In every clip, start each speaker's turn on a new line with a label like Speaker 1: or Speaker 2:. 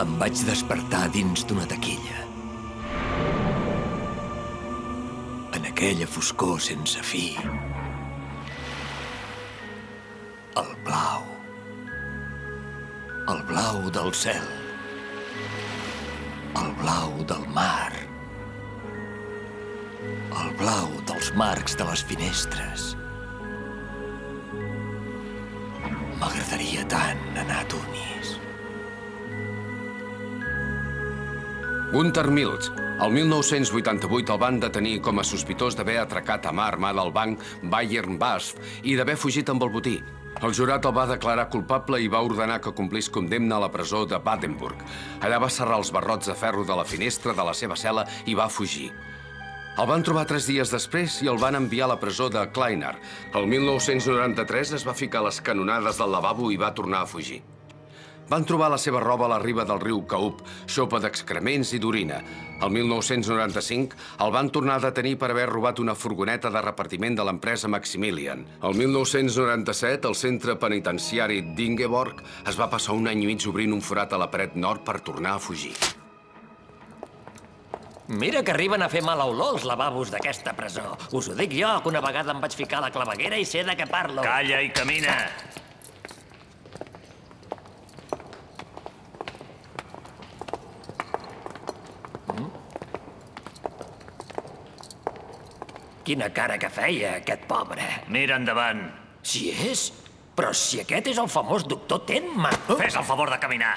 Speaker 1: Em vaig despertar dins d'una taquilla. En aquella foscor sense fi. El blau. El blau del cel. El blau del mar. El blau dels marcs de les finestres. M'agradaria tant anar a Tunis.
Speaker 2: Gunther Mills. El 1988 el van detenir com a sospitós d'haver atracat a mà armada al banc Bayern BASF i d'haver fugit amb el botí. El jurat el va declarar culpable i va ordenar que complís condemna a la presó de Badenburg. Allà va serrar els barrots de ferro de la finestra de la seva cel·la i va fugir. El van trobar tres dies després i el van enviar a la presó de Kleiner. El 1993 es va ficar a les canonades del lavabo i va tornar a fugir. Van trobar la seva roba a la riba del riu Caup, xopa d'excrements i d'orina. El 1995 el van tornar a detenir per haver robat una furgoneta de repartiment de l'empresa Maximilian. El 1997 el centre penitenciari d'Ingeborg es va passar un any i mig obrint un forat a la paret nord per tornar a fugir.
Speaker 3: Mira que arriben a fer mala olor els lavabos d'aquesta presó. Us ho dic jo, que una vegada em vaig ficar a la claveguera i sé de què parlo.
Speaker 4: Calla i camina.
Speaker 3: Quina cara que feia, aquest pobre.
Speaker 4: Mira endavant.
Speaker 3: Si és? Però si aquest és el famós doctor Tenma.
Speaker 4: Fes el favor de caminar.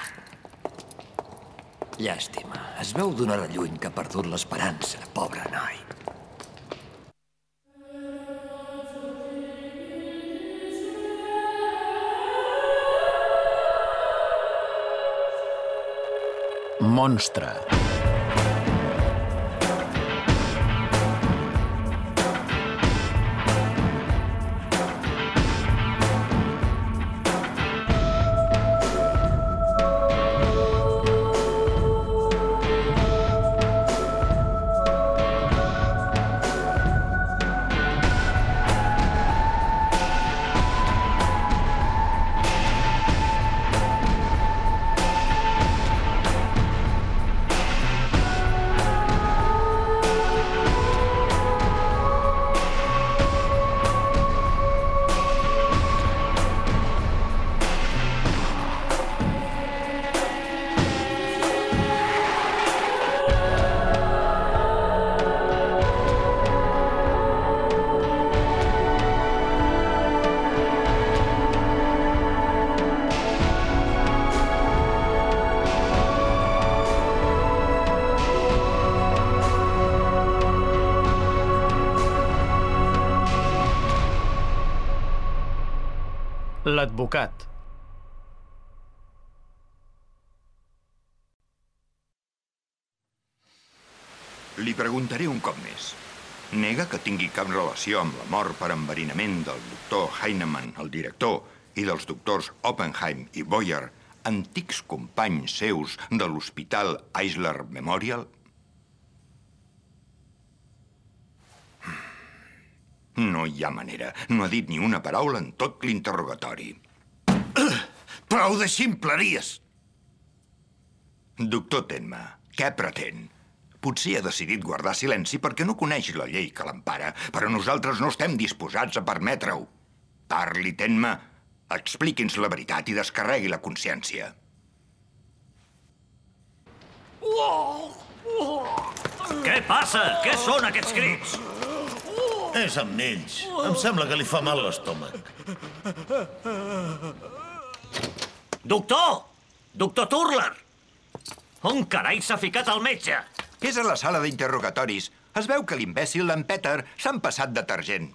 Speaker 1: Llàstima. Es veu d'una hora lluny que ha perdut l'esperança, pobre noi.
Speaker 5: Monstre. L'advocat.
Speaker 6: Li preguntaré un cop més. Nega que tingui cap relació amb la mort per enverinament del doctor Heinemann, el director, i dels doctors Oppenheim i Boyer, antics companys seus de l'Hospital Eisler Memorial? No hi ha manera. No ha dit ni una paraula en tot l'interrogatori.
Speaker 7: Prou de ximpleries!
Speaker 6: Doctor Tenma, què pretén? Potser ha decidit guardar silenci perquè no coneix la llei que l'empara, però nosaltres no estem disposats a permetre-ho. Parli, Tenma. Expliqui'ns la veritat i descarregui la consciència.
Speaker 4: Què passa? Què són aquests crits?
Speaker 7: És amb ells. Em sembla que li fa mal l'estómac.
Speaker 4: Doctor! Doctor Turler! On carai s'ha ficat el metge?
Speaker 6: És a la sala d'interrogatoris. Es veu que l'imbècil d'en Peter s'han passat detergent.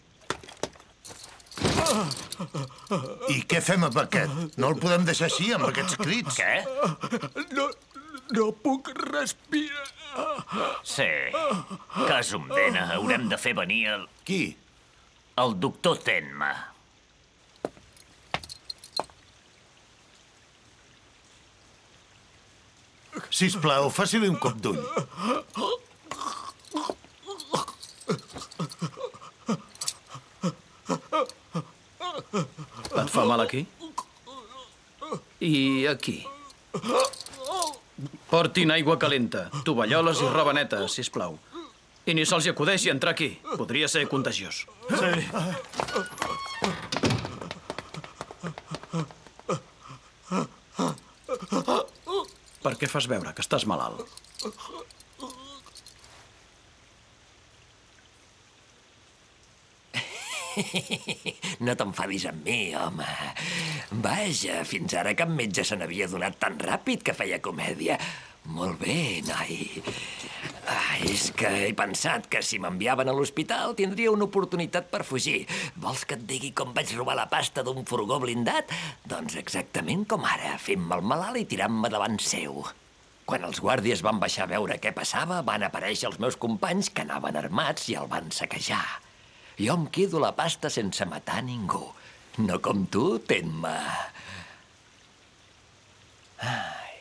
Speaker 7: I què fem amb aquest? No el podem deixar així, amb aquests crits.
Speaker 4: Què?
Speaker 1: No, no puc respirar.
Speaker 4: Sí. Casumdena, haurem de fer venir el...
Speaker 7: Qui?
Speaker 4: el doctor Tenma.
Speaker 7: Sisplau, faci-li un cop d'ull.
Speaker 5: Et fa mal aquí? I aquí? Portin aigua calenta, tovalloles i roba neta, si plau. I ni se'ls hi acudeixi entrar aquí. Podria ser contagiós. Sí. Per què fas veure que estàs malalt?
Speaker 3: No t'enfadis amb mi, home. Vaja, fins ara cap metge se n'havia donat tan ràpid que feia comèdia. Molt bé, noi. Ah, és que he pensat que si m'enviaven a l'hospital tindria una oportunitat per fugir. Vols que et digui com vaig robar la pasta d'un furgó blindat? Doncs exactament com ara, fent-me el malalt i tirant-me davant seu. Quan els guàrdies van baixar a veure què passava, van aparèixer els meus companys que anaven armats i el van saquejar. Jo em quedo la pasta sense matar ningú. No com tu, ten-me. Ai,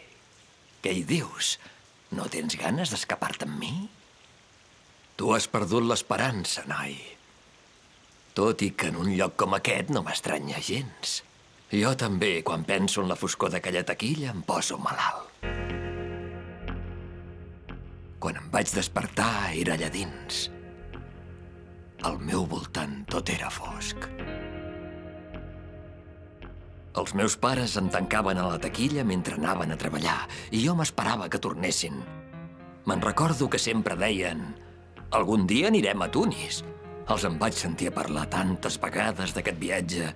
Speaker 3: què hi dius? No tens ganes d'escapar-te amb mi? Tu has perdut l'esperança, noi. Tot i que en un lloc com aquest no m'estranya gens. Jo també, quan penso en la foscor d'aquella taquilla, em poso malalt. Quan em vaig despertar, era allà dins. Al meu voltant tot era fosc. Els meus pares em tancaven a la taquilla mentre anaven a treballar i jo m'esperava que tornessin. Me'n recordo que sempre deien algun dia anirem a Tunis. Els en vaig sentir a parlar tantes vegades d'aquest viatge.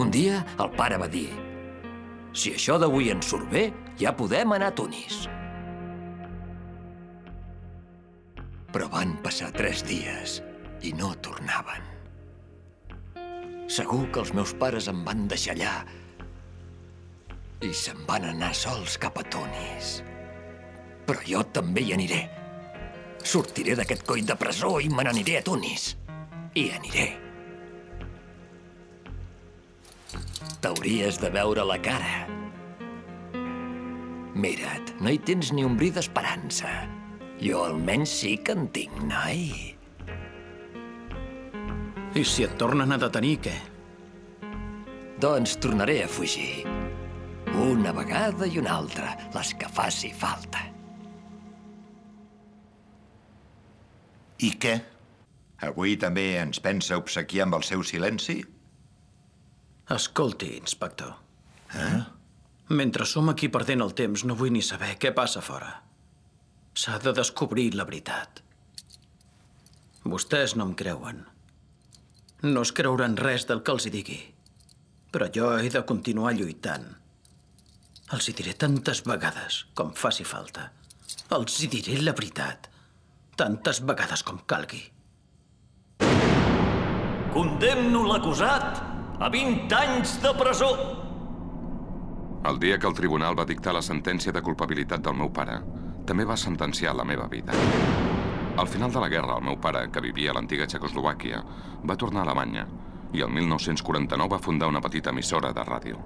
Speaker 3: Un dia el pare va dir si això d'avui ens surt bé, ja podem anar a Tunis. Però van passar tres dies i no tornaven. Segur que els meus pares em van deixar allà i se'n van anar sols cap a Tunis. Però jo també hi aniré. Sortiré d'aquest coll de presó i me n'aniré a Tunis. I aniré. T'hauries de veure la cara. Mira't, no hi tens ni un bri d'esperança. Jo almenys sí que en tinc, noi.
Speaker 5: I si et tornen a detenir, què?
Speaker 3: Doncs tornaré a fugir. Una vegada i una altra, les que faci falta.
Speaker 7: I què?
Speaker 6: Avui també ens pensa obsequiar amb el seu silenci?
Speaker 5: Escolti, inspector. Eh? Mentre som aquí perdent el temps, no vull ni saber què passa fora. S'ha de descobrir la veritat. Vostès no em creuen. No es creuran res del que els hi digui. Però jo he de continuar lluitant. Els hi diré tantes vegades com faci falta. Els hi diré la veritat. Tantes vegades com calgui.
Speaker 4: Condemno l'acusat a 20 anys de presó.
Speaker 8: El dia que el tribunal va dictar la sentència de culpabilitat del meu pare, també va sentenciar la meva vida. Al final de la guerra, el meu pare, que vivia a l'antiga Txecoslovàquia, va tornar a Alemanya i el 1949 va fundar una petita emissora de ràdio.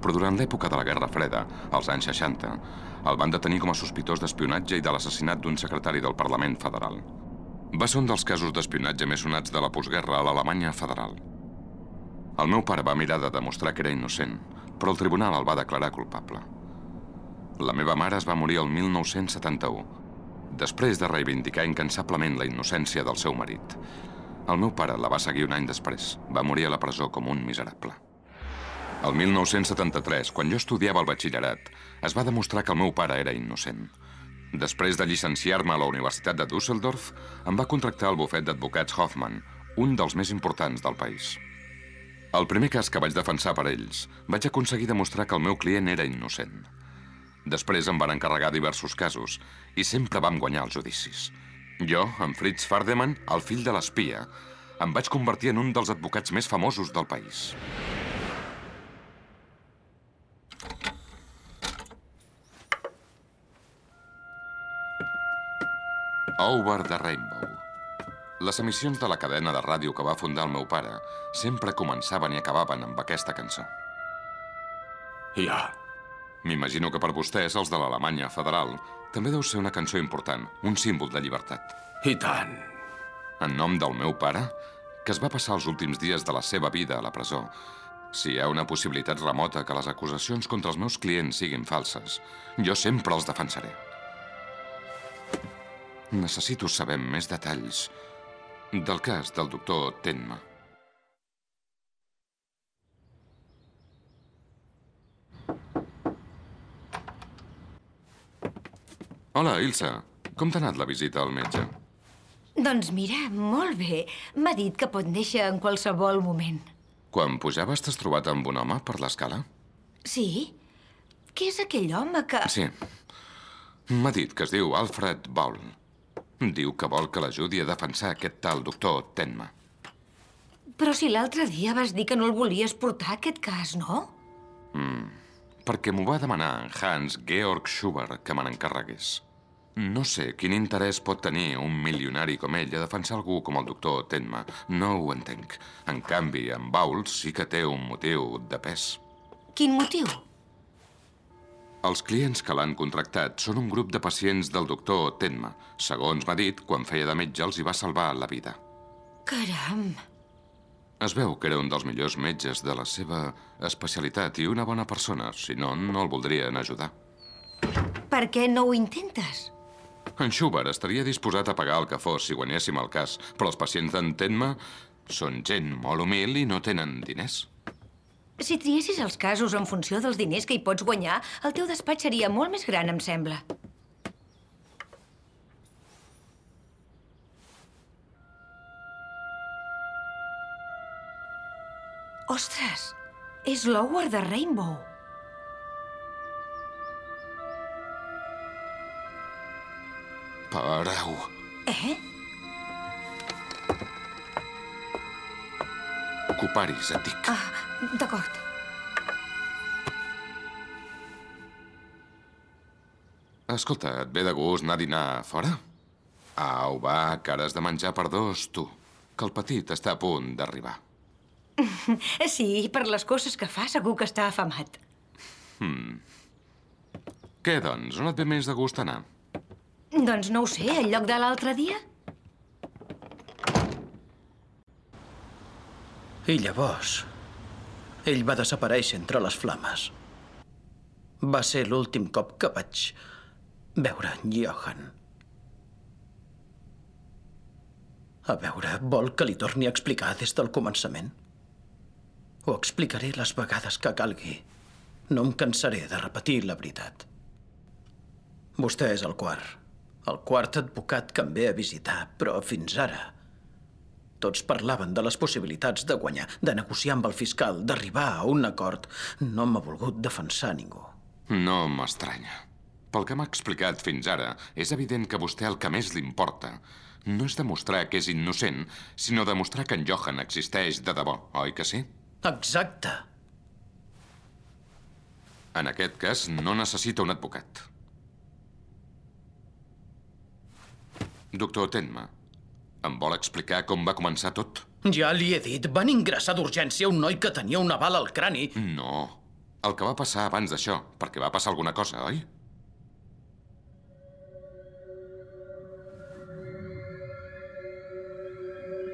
Speaker 8: Però durant l'època de la Guerra Freda, als anys 60, el van detenir com a sospitós d'espionatge i de l'assassinat d'un secretari del Parlament Federal. Va ser un dels casos d'espionatge més sonats de la postguerra a l'Alemanya federal. El meu pare va mirar de demostrar que era innocent, però el tribunal el va declarar culpable. La meva mare es va morir el 1971, després de reivindicar incansablement la innocència del seu marit. El meu pare la va seguir un any després. Va morir a la presó com un miserable. El 1973, quan jo estudiava el batxillerat, es va demostrar que el meu pare era innocent. Després de llicenciar-me a la Universitat de Düsseldorf, em va contractar el bufet d'advocats Hoffman, un dels més importants del país. El primer cas que vaig defensar per ells, vaig aconseguir demostrar que el meu client era innocent. Després em van encarregar diversos casos i sempre vam guanyar els judicis. Jo, en Fritz Fardeman, el fill de l'espia, em vaig convertir en un dels advocats més famosos del país. Over the Rainbow. Les emissions de la cadena de ràdio que va fundar el meu pare sempre començaven i acabaven amb aquesta cançó.
Speaker 2: Ja.
Speaker 8: M'imagino que per vostès, els de l'Alemanya federal, també deu ser una cançó important, un símbol de llibertat.
Speaker 2: I tant.
Speaker 8: En nom del meu pare, que es va passar els últims dies de la seva vida a la presó, Si hi ha una possibilitat remota que les acusacions contra els meus clients siguin falses, jo sempre els defensaré. Necessito saber més detalls del cas del doctor Tenma. Hola, Ilsa. Com t'ha anat la visita al metge?
Speaker 9: Doncs mira, molt bé. M'ha dit que pot néixer en qualsevol moment.
Speaker 8: Quan pujaves t'has trobat amb un home per l'escala?
Speaker 9: Sí? Què és aquell home que...
Speaker 8: Sí. M'ha dit que es diu Alfred Baul. Diu que vol que l'ajudi a defensar aquest tal doctor Tenma.
Speaker 9: Però si l'altre dia vas dir que no el volies portar, aquest cas, no?
Speaker 8: Perquè m'ho va demanar en Hans Georg Schubert que me n'encarregués. No sé quin interès pot tenir un milionari com ell a defensar algú com el doctor Tenma. No ho entenc. En canvi, en Baul sí que té un motiu de pes.
Speaker 9: Quin motiu?
Speaker 8: Els clients que l'han contractat són un grup de pacients del doctor Tenma. Segons m'ha dit, quan feia de metge els hi va salvar la vida.
Speaker 9: Caram!
Speaker 8: Es veu que era un dels millors metges de la seva especialitat i una bona persona. Si no, no el voldrien ajudar.
Speaker 9: Per què no ho intentes?
Speaker 8: En Schubert estaria disposat a pagar el que fos si guanyéssim el cas, però els pacients d'en Tenma són gent molt humil i no tenen diners.
Speaker 9: Si triessis els casos en funció dels diners que hi pots guanyar, el teu despatx seria molt més gran, em sembla. Ostres! És l'Howard de Rainbow.
Speaker 8: Pareu.
Speaker 9: Eh?
Speaker 8: Coparis, et dic.
Speaker 9: Ah, d'acord.
Speaker 8: Escolta, et ve de gust anar a dinar fora? Au, va, que has de menjar per dos, tu. Que el petit està a punt d'arribar.
Speaker 9: Sí, per les coses que fa, segur que està afamat.
Speaker 8: Què, doncs? On et ve més de gust anar?
Speaker 9: Doncs no ho sé, al lloc de l'altre dia?
Speaker 5: I llavors, ell va desaparèixer entre les flames. Va ser l'últim cop que vaig veure en Johan. A veure, vol que li torni a explicar des del començament? Ho explicaré les vegades que calgui. No em cansaré de repetir la veritat. Vostè és el quart. El quart advocat que em ve a visitar, però fins ara tots parlaven de les possibilitats de guanyar, de negociar amb el fiscal, d'arribar a un acord. No m'ha volgut defensar ningú.
Speaker 8: No m'estranya. Pel que m'ha explicat fins ara, és evident que vostè el que més li importa no és demostrar que és innocent, sinó demostrar que en Johan existeix de debò, oi que sí?
Speaker 5: Exacte.
Speaker 8: En aquest cas, no necessita un advocat. Doctor Tenma, em vol explicar com va començar tot?
Speaker 5: Ja li he dit, van ingressar d'urgència un noi que tenia una bala al crani.
Speaker 8: No. El que va passar abans d'això, perquè va passar alguna cosa, oi?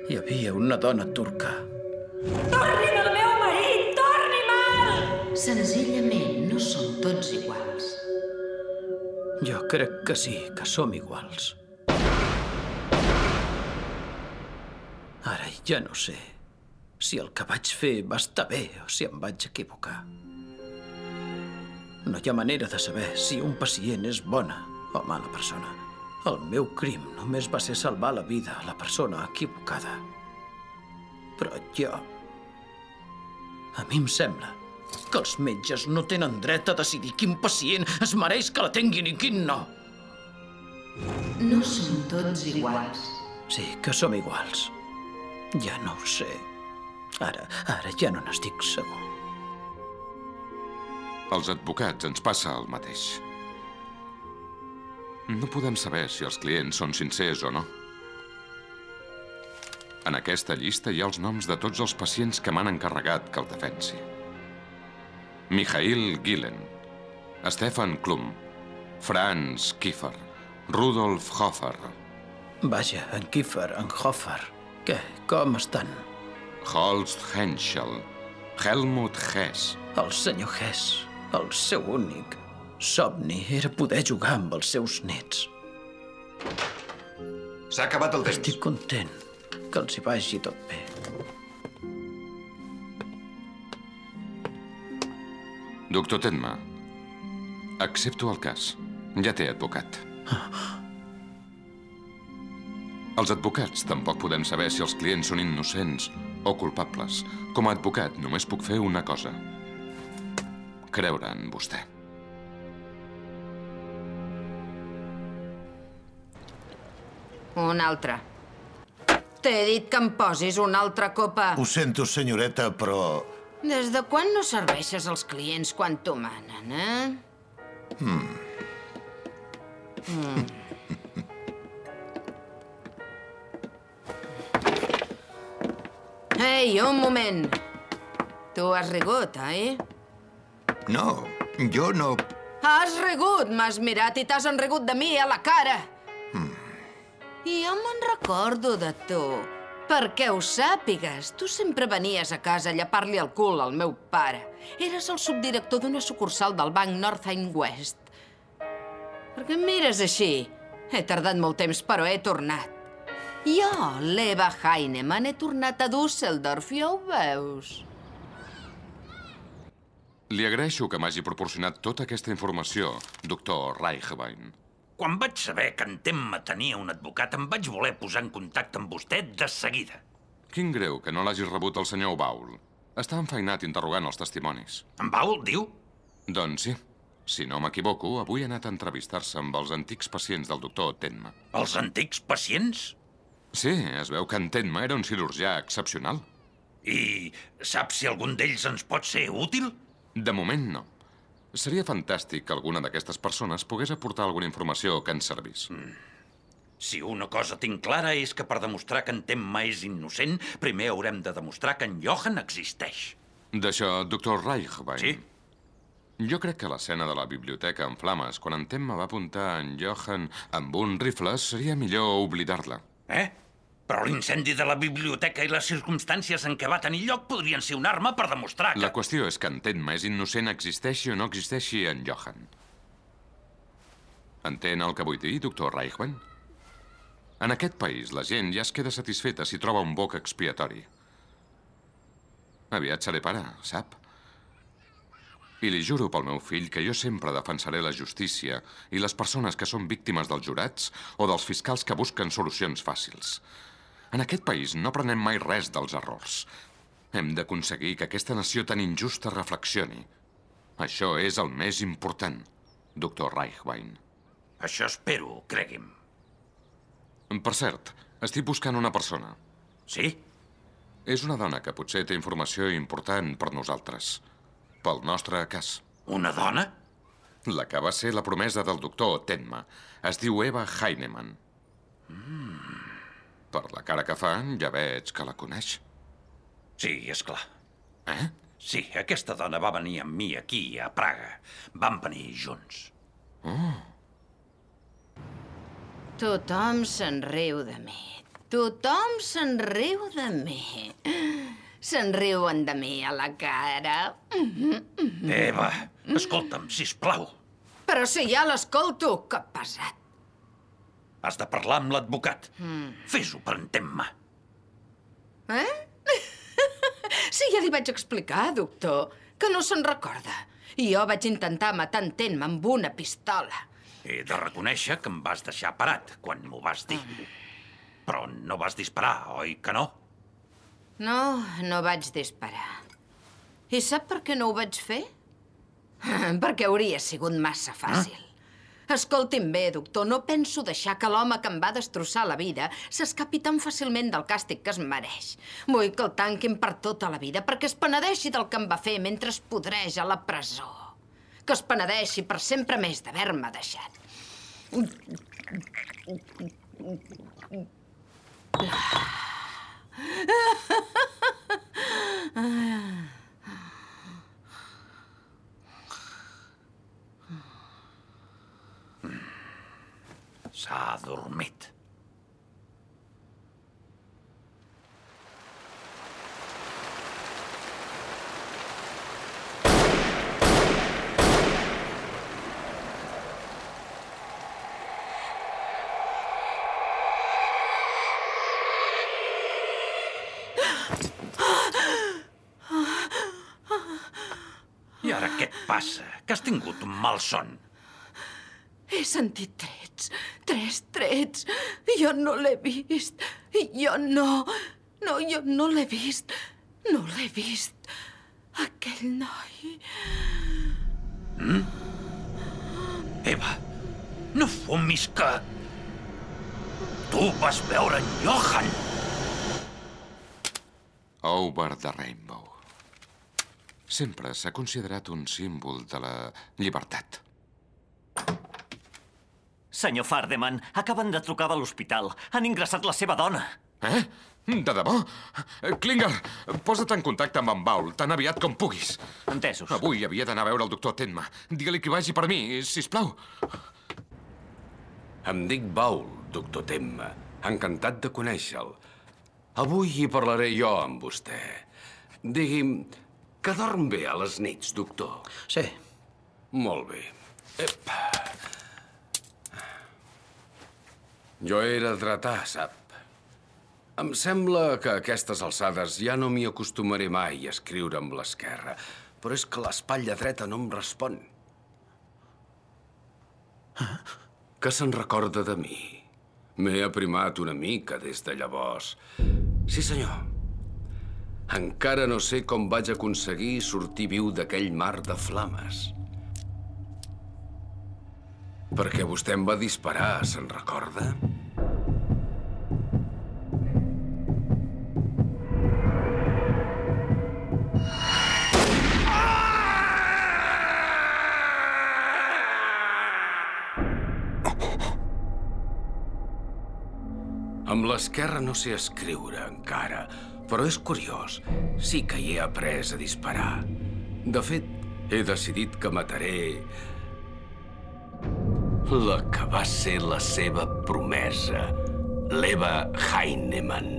Speaker 5: Hi havia una dona turca.
Speaker 9: Meu marit! Torni'm-el!
Speaker 10: Senzillament no som tots iguals.
Speaker 5: Jo crec que sí, que som iguals. Ara ja no sé si el que vaig fer va estar bé o si em vaig equivocar. No hi ha manera de saber si un pacient és bona o mala persona. El meu crim només va ser salvar la vida a la persona equivocada. Però jo... A mi em sembla que els metges no tenen dret a decidir quin pacient es mereix que la tinguin i quin no.
Speaker 10: No som tots iguals.
Speaker 5: Sí, que som iguals. Ja no ho sé. Ara, ara ja no n'estic segur.
Speaker 8: Als advocats ens passa el mateix. No podem saber si els clients són sincers o no. En aquesta llista hi ha els noms de tots els pacients que m'han encarregat que el defensi. Michael Gillen, Stefan Klum, Franz Kiefer, Rudolf Hofer,
Speaker 5: Vaja, en Kiefer, en Hofer. Què? Com estan?
Speaker 8: Holst Henschel, Helmut Hess.
Speaker 5: El senyor Hess, el seu únic somni era poder jugar amb els seus nets.
Speaker 6: S'ha acabat el temps.
Speaker 5: Estic content que els hi vagi tot bé.
Speaker 8: Doctor Tenma, accepto el cas. Ja té advocat. Els advocats tampoc podem saber si els clients són innocents o culpables. Com a advocat només puc fer una cosa. Creure en vostè.
Speaker 11: Un altre. T'he dit que em posis una altra copa.
Speaker 7: Ho sento, senyoreta, però...
Speaker 11: Des de quan no serveixes els clients quan t'ho manen, eh?
Speaker 7: Hmm.
Speaker 11: Mm. Ei, un moment. Tu has rigut, eh?
Speaker 6: No, jo no...
Speaker 11: Has rigut, m'has mirat i t'has enrigut de mi a la cara. I jo me'n recordo de tu. Perquè ho sàpigues, tu sempre venies a casa a llapar-li el cul al meu pare. Eres el subdirector d'una sucursal del banc Northern West. Per què em mires així? He tardat molt temps, però he tornat. Jo, l'Eva Heinemann, he tornat a Düsseldorf, ja ho veus.
Speaker 8: Li agraeixo que m'hagi proporcionat tota aquesta informació, doctor Reichwein.
Speaker 4: Quan vaig saber que en Temma tenia un advocat, em vaig voler posar en contacte amb vostè de seguida.
Speaker 8: Quin greu que no l'hagi rebut el senyor Baul. Està enfeinat interrogant els testimonis.
Speaker 4: En Baul, diu?
Speaker 8: Doncs sí. Si no m'equivoco, avui ha anat a entrevistar-se amb els antics pacients del doctor Tenma.
Speaker 4: Els antics pacients?
Speaker 8: Sí, es veu que en Tenma era un cirurgià excepcional.
Speaker 4: I saps si algun d'ells ens pot ser útil?
Speaker 8: De moment, no. Seria fantàstic que alguna d'aquestes persones pogués aportar alguna informació que ens servís.
Speaker 4: Mm. Si una cosa tinc clara és que per demostrar que en Temma és innocent, primer haurem de demostrar que en Johan existeix.
Speaker 8: D'això, doctor Reichwein.
Speaker 4: Sí?
Speaker 8: Jo crec que l'escena de la biblioteca en flames, quan en Temma va apuntar en Johan amb un rifle, seria millor oblidar-la.
Speaker 4: Eh? Però l'incendi de la biblioteca i les circumstàncies en què va tenir lloc podrien ser una arma per demostrar que...
Speaker 8: La qüestió és que en Tenma és innocent existeixi o no existeixi en Johan. Entén el que vull dir, doctor Reichwein? En aquest país, la gent ja es queda satisfeta si troba un boc expiatori. Aviat seré pare, sap? I li juro pel meu fill que jo sempre defensaré la justícia i les persones que són víctimes dels jurats o dels fiscals que busquen solucions fàcils. En aquest país no prenem mai res dels errors. Hem d'aconseguir que aquesta nació tan injusta reflexioni. Això és el més important, doctor Reichwein.
Speaker 4: Això espero, cregui'm.
Speaker 8: Per cert, estic buscant una persona.
Speaker 4: Sí?
Speaker 8: És una dona que potser té informació important per nosaltres. Pel nostre cas.
Speaker 4: Una dona?
Speaker 8: La que va ser la promesa del doctor Tenma. Es diu Eva Heinemann.
Speaker 4: Mm.
Speaker 8: Per la cara que fa, ja veig que la coneix.
Speaker 4: Sí, és clar.
Speaker 8: Eh?
Speaker 4: Sí, aquesta dona va venir amb mi aquí, a Praga. Vam venir junts.
Speaker 8: Oh.
Speaker 11: Tothom se'n riu de mi. Tothom se'n riu de mi. Se'n riuen de mi a la cara.
Speaker 4: Eva, escolta'm, sisplau.
Speaker 11: Però si ja l'escolto, que pesat.
Speaker 4: Has de parlar amb l'advocat.
Speaker 11: Mm.
Speaker 4: Fes-ho per entendre-me.
Speaker 11: Eh? sí, ja li vaig explicar, doctor, que no se'n recorda. I jo vaig intentar matar en Tenma amb una pistola.
Speaker 4: He de reconèixer que em vas deixar parat quan m'ho vas dir. Però no vas disparar, oi que no?
Speaker 11: No, no vaig disparar. I sap per què no ho vaig fer? Perquè hauria sigut massa fàcil. Ah? Escolti'm bé, doctor, no penso deixar que l'home que em va destrossar la vida s'escapi tan fàcilment del càstig que es mereix. Vull que el tanquin per tota la vida perquè es penedeixi del que em va fer mentre es podreix a la presó. Que es penedeixi per sempre més d'haver-me deixat.
Speaker 4: S'ha adormit. I ara què et passa? Que has tingut un mal son.
Speaker 11: He sentit tres. Tres trets. Jo no l'he vist. Jo no... No, jo no l'he vist. No l'he vist. Aquell noi...
Speaker 4: Mm? Eva, no fumis que... Tu vas veure en Johan!
Speaker 8: Over the Rainbow. Sempre s'ha considerat un símbol de la llibertat.
Speaker 12: Senyor Fardeman, acaben de trucar de l'hospital. Han ingressat la seva dona.
Speaker 8: Eh? De debò? Klinger, posa't en contacte amb en Baul tan aviat com puguis.
Speaker 12: Entesos.
Speaker 8: Avui havia d'anar a veure el doctor Tenma. Digue-li que vagi per mi, si plau.
Speaker 2: Em dic Baul, doctor Temma. Encantat de conèixer-lo. Avui hi parlaré jo amb vostè. Digui'm, que dorm bé a les nits, doctor?
Speaker 5: Sí.
Speaker 2: Molt bé. Ep. Jo era dretà, sap? Em sembla que a aquestes alçades ja no m'hi acostumaré mai a escriure amb l'esquerra, però és que l'espatlla dreta no em respon. Que se'n recorda de mi? M'he aprimat una mica des de llavors. Sí, senyor. Encara no sé com vaig aconseguir sortir viu d'aquell mar de flames. Perquè vostè em va disparar, se'n recorda? Amb l'esquerra no sé escriure encara, però és curiós. Sí que hi he après a disparar. De fet, he decidit que mataré la que va ser la seva promesa, l'Eva Heinemann.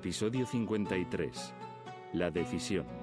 Speaker 13: Episodio 53. La decisión.